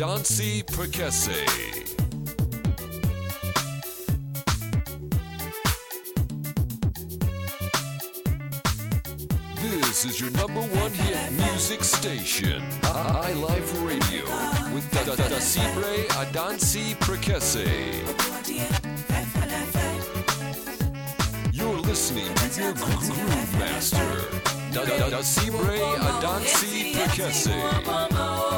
da, da, da Adansi Perkese. This is your number one hit music station, I Life Radio, with Da Da Da Cibre Adansi Perkese. You're listening to your gro- groove master, Da Da Da Cibre Adansi Perkese.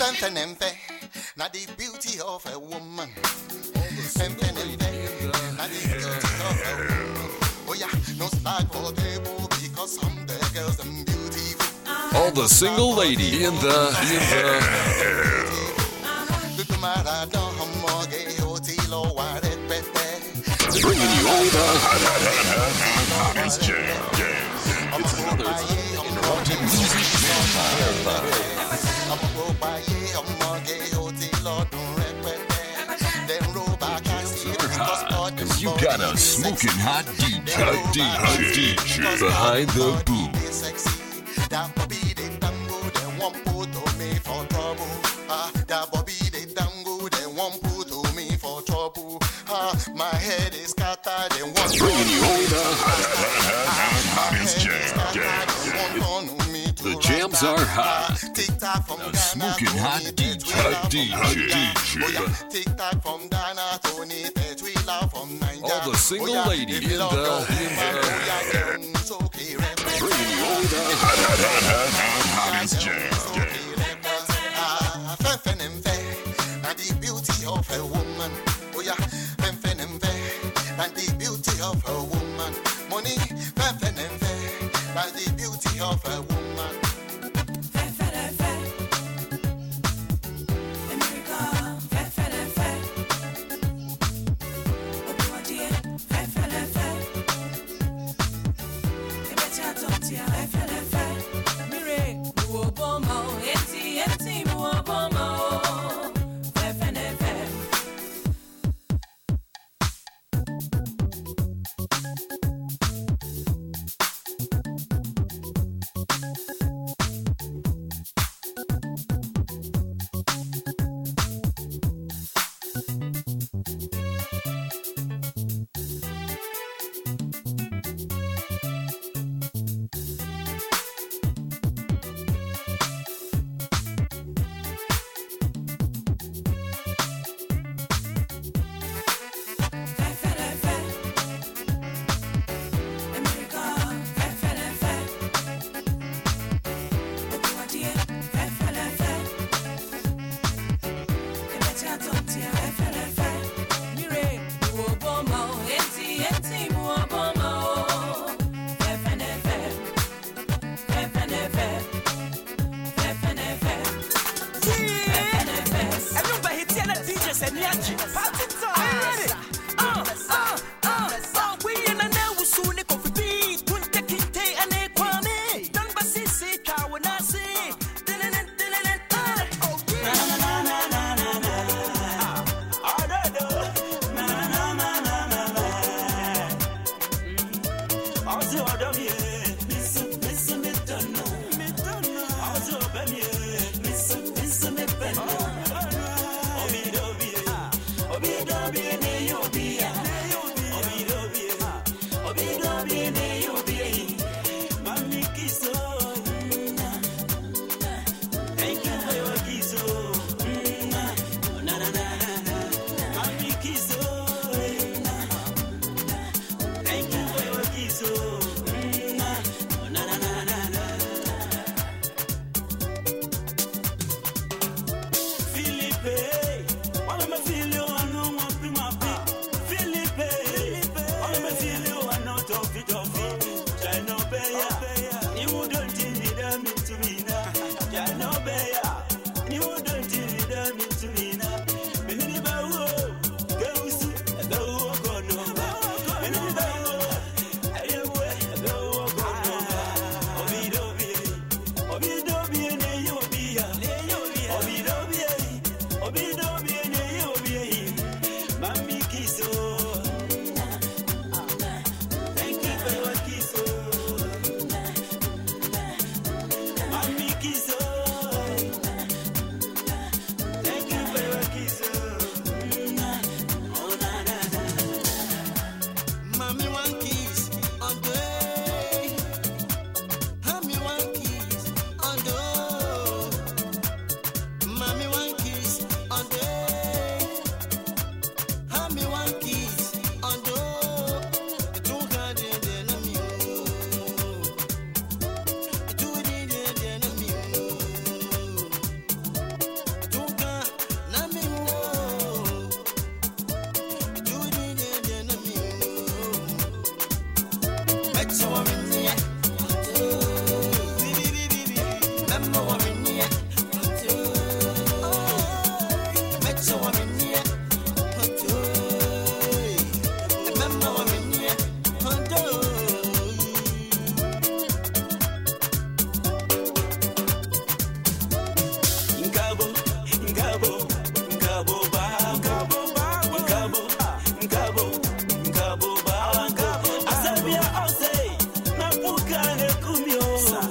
Uh, fem fem fe, na the beauty of a woman. Fem fem fe, na the beauty of a woman. Oh yeah, no slack for table because some the girls them beautiful. All the single lady in the in the Look mara don homoge hotilo ware pete. bringing you all the It's jam, jam. It's another music vampire. Got a smoking hot DJ, hot DJ, DJ behind the. Ah. Ah, my head is scattered, they want Bringing you jam, jam, jam. The jams are hot. TikTok from Ghana, smoking hot DJ, hot from DJ. DJ. Oh, yeah. TikTok from Ghana, Tony Petrella from Nigeria. All the single Oh, yeah. lady If in the- your in woman, the- oh, yeah, then it's okay, respect. Bringing you all the It's jam. Ah, fem fem em fe, na the beauty of a woman. Oh yeah, fem fem em fe, na the beauty of a woman. Money, fem fem em fe, na the beauty of a woman. Adam, yeah. so I'm música.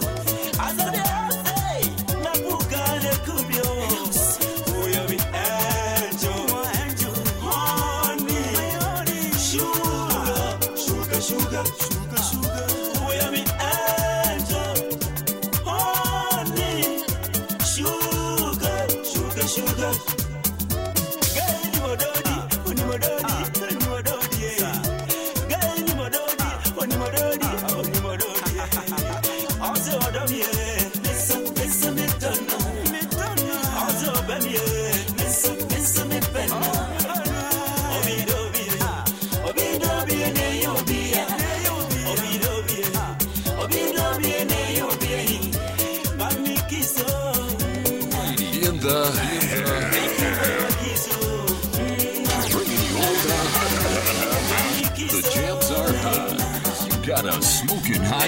The got a smoking hot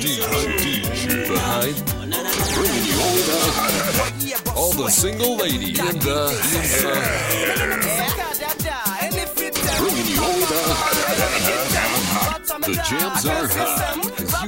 DJ, DJ, behind, bringing you all the all the single lady in the, in the bringing you all the the jams are hot.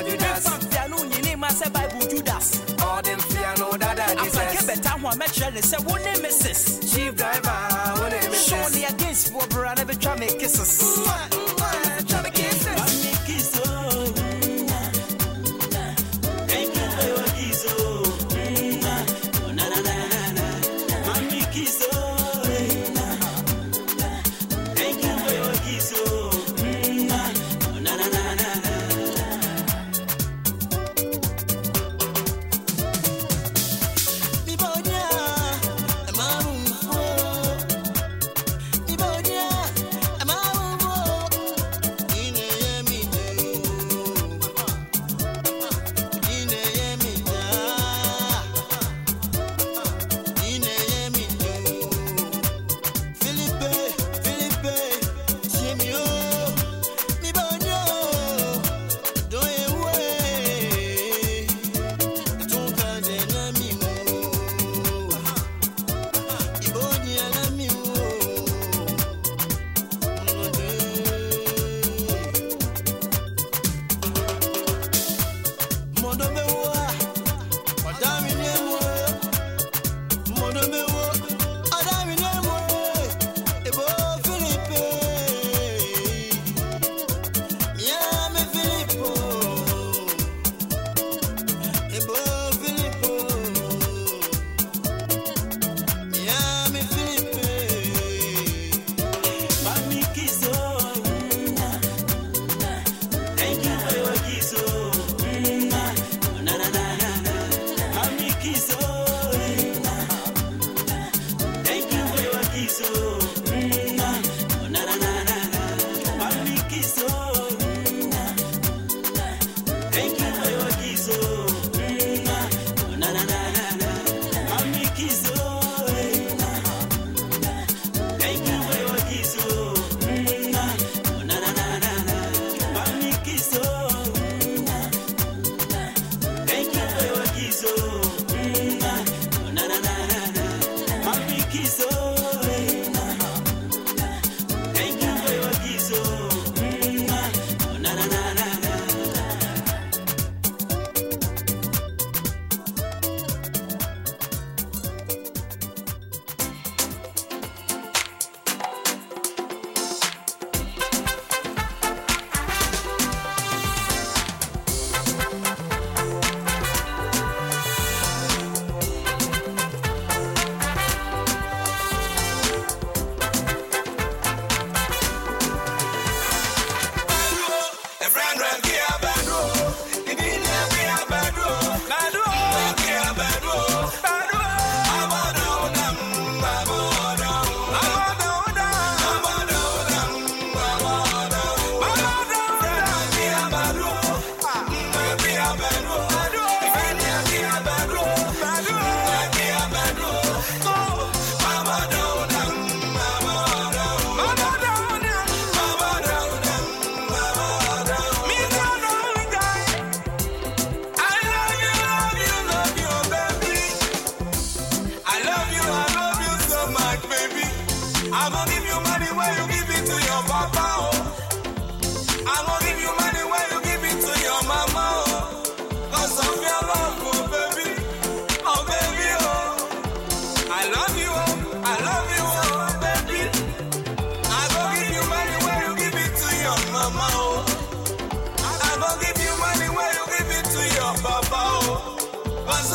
Mefafia no nyini ma sɛ Bible Judas. Afɛnkɛ bɛta ho a mɛkyerɛ ne sɛ wo ne Mrs. Chief driver, when it is Show ne against for bra na bɛtwa me kisses. peace.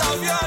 love you.